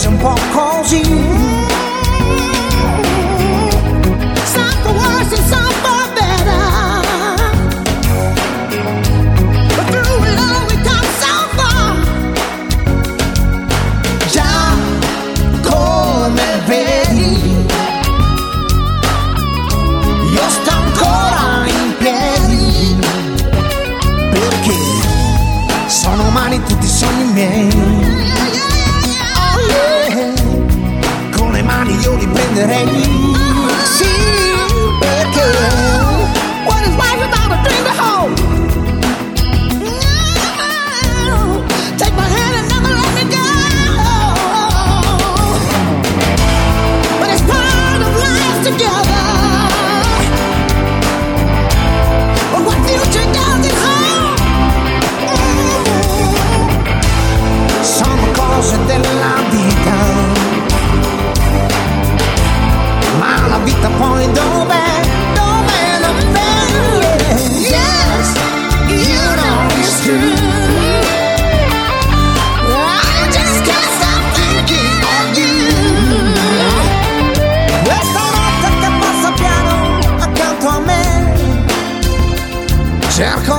ฉั靠近 Jack